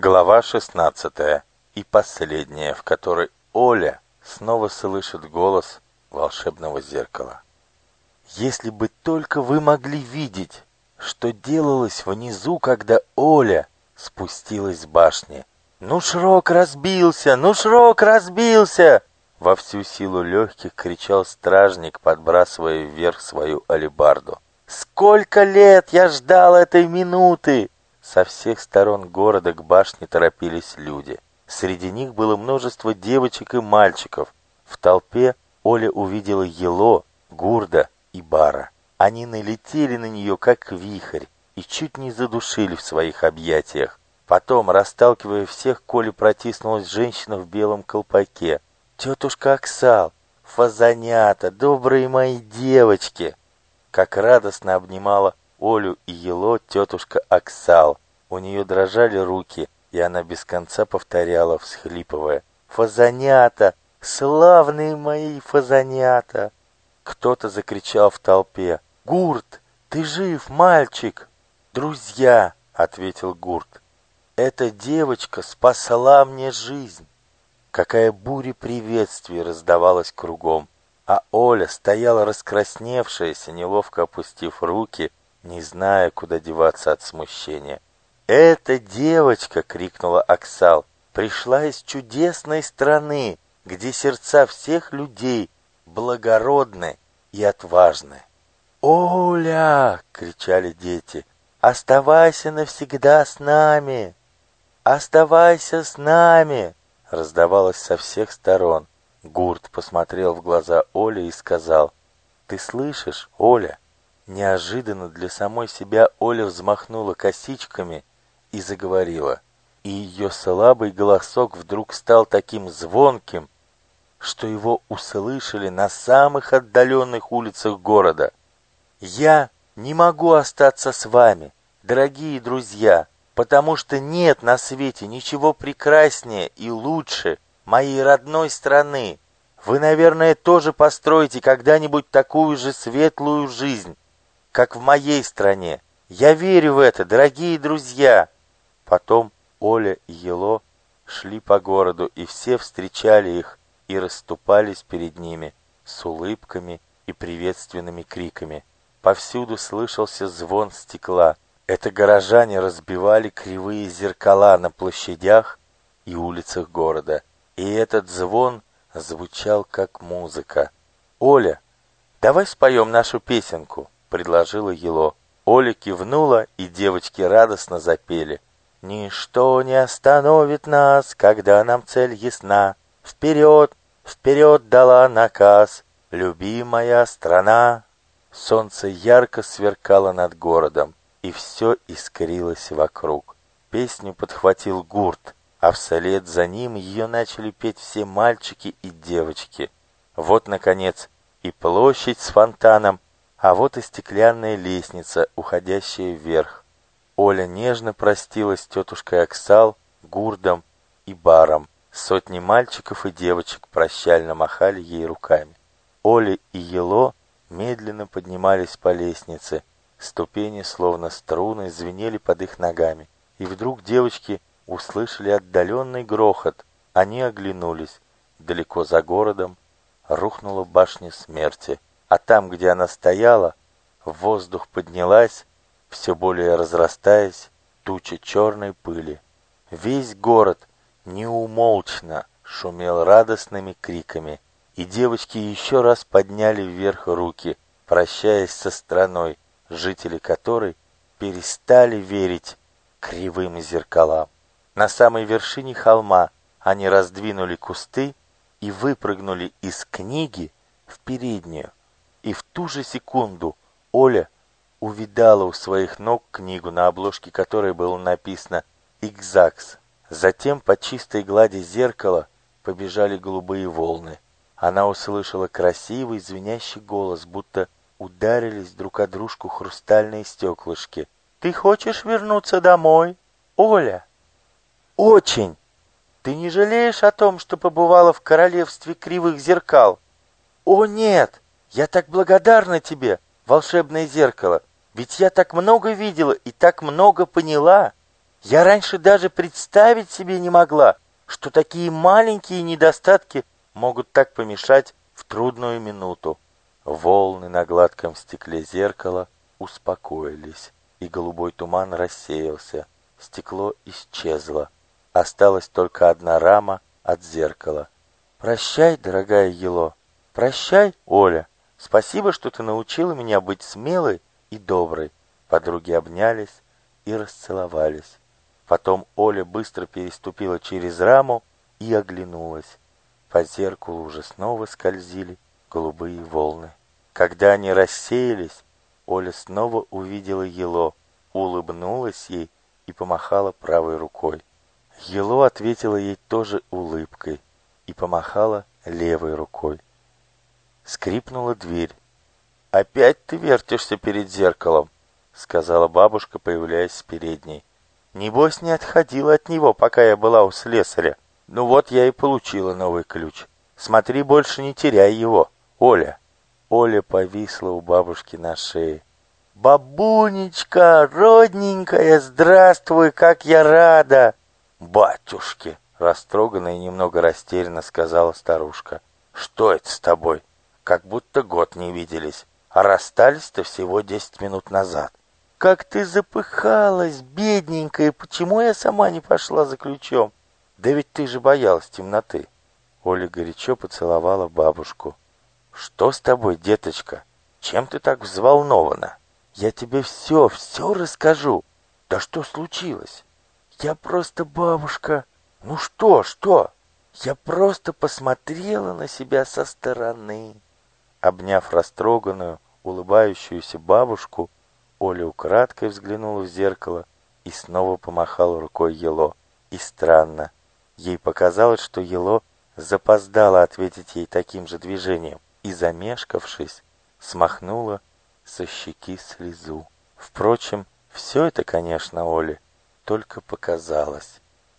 Глава 16 и последняя, в которой Оля снова слышит голос волшебного зеркала. Если бы только вы могли видеть, что делалось внизу, когда Оля спустилась с башни. «Ну, Шрок разбился! Ну, Шрок разбился!» Во всю силу легких кричал стражник, подбрасывая вверх свою алебарду. «Сколько лет я ждал этой минуты!» Со всех сторон города к башне торопились люди. Среди них было множество девочек и мальчиков. В толпе Оля увидела Ело, Гурда и Бара. Они налетели на нее, как вихрь, и чуть не задушили в своих объятиях. Потом, расталкивая всех, Коле протиснулась женщина в белом колпаке. «Тетушка Оксал, фазанята, добрые мои девочки!» Как радостно обнимала Олю и Ело тетушка Оксал. У нее дрожали руки, и она без конца повторяла, всхлипывая. «Фазанята! Славные мои фазанята!» Кто-то закричал в толпе. «Гурт, ты жив, мальчик!» «Друзья!» — ответил Гурт. «Эта девочка спасла мне жизнь!» Какая буря приветствий раздавалась кругом, а Оля стояла раскрасневшаяся, неловко опустив руки, не зная, куда деваться от смущения. «Эта девочка!» — крикнула Оксал. «Пришла из чудесной страны, где сердца всех людей благородны и отважны». «Оля!» — кричали дети. «Оставайся навсегда с нами! Оставайся с нами!» Раздавалось со всех сторон. Гурт посмотрел в глаза Оли и сказал, «Ты слышишь, Оля?» Неожиданно для самой себя Оля взмахнула косичками и заговорила. И ее слабый голосок вдруг стал таким звонким, что его услышали на самых отдаленных улицах города. «Я не могу остаться с вами, дорогие друзья, потому что нет на свете ничего прекраснее и лучше моей родной страны. Вы, наверное, тоже построите когда-нибудь такую же светлую жизнь, как в моей стране. Я верю в это, дорогие друзья. Потом Оля и Ело шли по городу, и все встречали их и расступались перед ними с улыбками и приветственными криками. Повсюду слышался звон стекла. Это горожане разбивали кривые зеркала на площадях и улицах города. И этот звон звучал как музыка. «Оля, давай споем нашу песенку», — предложила Ело. Оля кивнула, и девочки радостно запели. «Ничто не остановит нас, когда нам цель ясна. Вперед, вперед дала наказ, любимая страна!» Солнце ярко сверкало над городом, и все искрилось вокруг. Песню подхватил гурт, а вслед за ним ее начали петь все мальчики и девочки. Вот, наконец, и площадь с фонтаном, а вот и стеклянная лестница, уходящая вверх. Оля нежно простилась с тетушкой Оксал, Гурдом и Баром. Сотни мальчиков и девочек прощально махали ей руками. Оля и Ело медленно поднимались по лестнице. Ступени, словно струны, звенели под их ногами. И вдруг девочки услышали отдаленный грохот. Они оглянулись. Далеко за городом рухнула башня смерти а там, где она стояла, в воздух поднялась, все более разрастаясь, туча черной пыли. Весь город неумолчно шумел радостными криками, и девочки еще раз подняли вверх руки, прощаясь со страной, жители которой перестали верить кривым зеркалам. На самой вершине холма они раздвинули кусты и выпрыгнули из книги в переднюю. И в ту же секунду Оля увидала у своих ног книгу, на обложке которой было написано «Икзакс». Затем по чистой глади зеркала побежали голубые волны. Она услышала красивый звенящий голос, будто ударились друг о дружку хрустальные стеклышки. «Ты хочешь вернуться домой, Оля?» «Очень! Ты не жалеешь о том, что побывала в королевстве кривых зеркал?» «О, нет! Я так благодарна тебе, волшебное зеркало, ведь я так много видела и так много поняла. Я раньше даже представить себе не могла, что такие маленькие недостатки могут так помешать в трудную минуту. Волны на гладком стекле зеркала успокоились, и голубой туман рассеялся. Стекло исчезло. Осталась только одна рама от зеркала. «Прощай, дорогая Ело! Прощай, Оля! Спасибо, что ты научила меня быть смелой и доброй!» Подруги обнялись и расцеловались. Потом Оля быстро переступила через раму и оглянулась. По зеркалу уже снова скользили голубые волны. Когда они рассеялись, Оля снова увидела Ело, улыбнулась ей и помахала правой рукой. Ело ответила ей тоже улыбкой и помахала левой рукой. Скрипнула дверь. «Опять ты вертишься перед зеркалом», — сказала бабушка, появляясь с передней. «Небось, не отходила от него, пока я была у слесаря. Ну вот я и получила новый ключ. Смотри, больше не теряй его, Оля». Оля повисла у бабушки на шее. «Бабунечка, родненькая, здравствуй, как я рада!» «Батюшки!» — растроганно и немного растерянно сказала старушка. «Что это с тобой? Как будто год не виделись, а расстались-то всего десять минут назад». «Как ты запыхалась, бедненькая, почему я сама не пошла за ключом?» «Да ведь ты же боялась темноты». Оля горячо поцеловала бабушку. «Что с тобой, деточка? Чем ты так взволнована? Я тебе все, все расскажу. Да что случилось? Я просто бабушка. Ну что, что? Я просто посмотрела на себя со стороны». Обняв растроганную, улыбающуюся бабушку, Оля украдкой взглянула в зеркало и снова помахала рукой Ело. И странно, ей показалось, что Ело запоздала ответить ей таким же движением и, замешкавшись, смахнула со щеки слезу. Впрочем, все это, конечно, Оле только показалось.